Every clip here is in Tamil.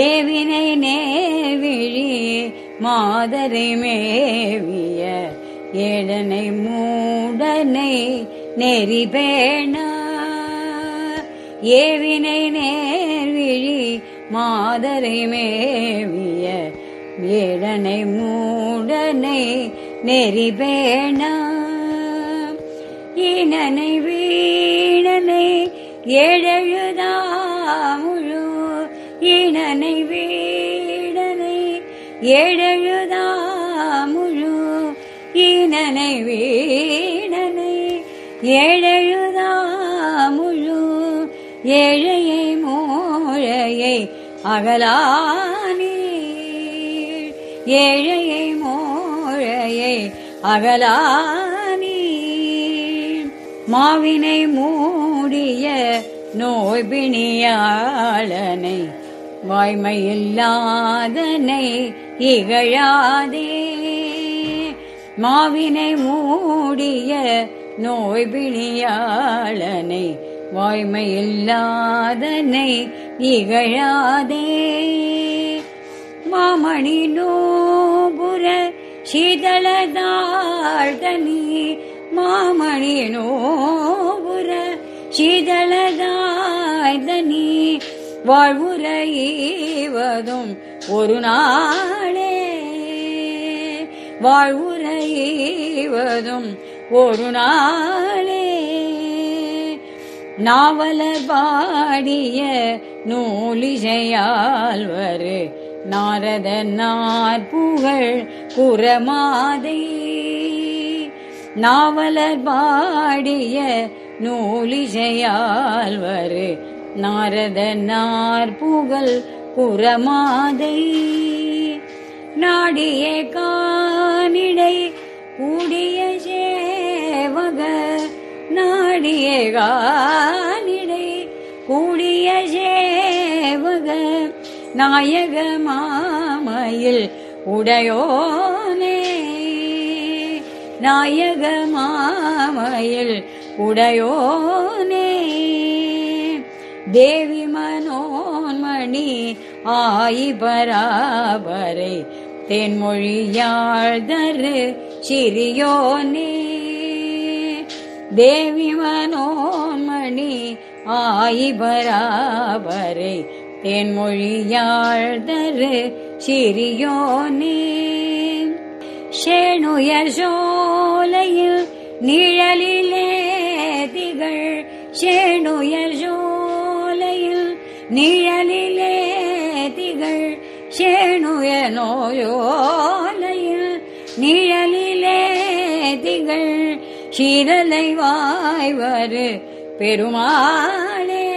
ஏவினை நேவிழி மாதரை மேவிய ஏழனை மூடனை நெறி பேண ஏவினை நேர்விழி மாதரை மேவிய ஏழனை மூடனை நெறி பேண ஈனனை வீணனை ஏழழுதா முழு இணனை வீடனை ஏழெழுதா முழு ஈனனை வீடனை ஏழெழுதா முழு ஏழையை மோழையை அகலானே ஏழையை மோழையை அகலானே மாவினை மூடிய நோய் பிணியாளனை வாய்மையில்லாதனை இகழாதே. மாவினை மூடிய நோய் பிணியாளனை வாய்மையில்லாதனை இகழாதே. மாமணி நோபுர சீதளதாழ்தனி மாமணி நோபுர சீதள வாழ்வுற ஒரு நாளே. வாழ்வுற ஒரு நாளே. நாவலர் பாடிய நூலிசையாழ்வரு நாரத நாற்புகழ் குரமாதை நாவலர் பாடிய நூலிசையாழ்வரு நாரதனார் புகழ் புறமாதை. நாடிய கானிடை கூடிய சேவக. நாடிய கானிடை கூடிய சேவக. நாயக மாமையில் உடையோனே. நாயக மாமையில் உடையோனே. தேவி மனோன்மணி ஆயி பராபரை தென்மொழியாழ்தரு சிறியோனே. தேவி மனோன்மணி ஆயி பராபரை தென்மொழியாழ்தரு சிறியோனே. ஷேணுயசோலையில் நிழலிலே திகழ் ஷேணுயர் நிழலிலே திகழ் ஷேணுய நோயோலையில் நிழலிலே திகழ் சீரலை வாய்வரு பெருமாளே.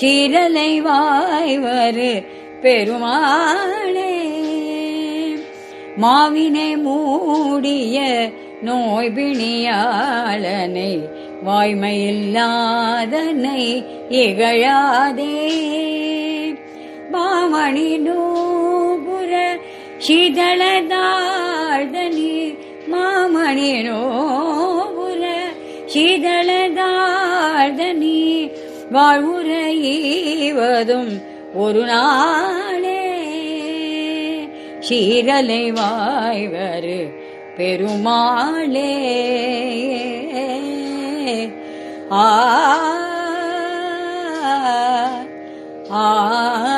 சீரலை வாய்வரு பெருமாளே. மாவினை மூடிய நோய்பிணியாளனை வாய்மையில்லாதனை இகழாதே. பாமணி நோபுர சீதளதாழ்தனி மாமணி நோபுர சீதளதாழ்தனி வாழ்வுற ஒரு நாளே. சீரலை வாய்வரு பெருமாளே. आ आ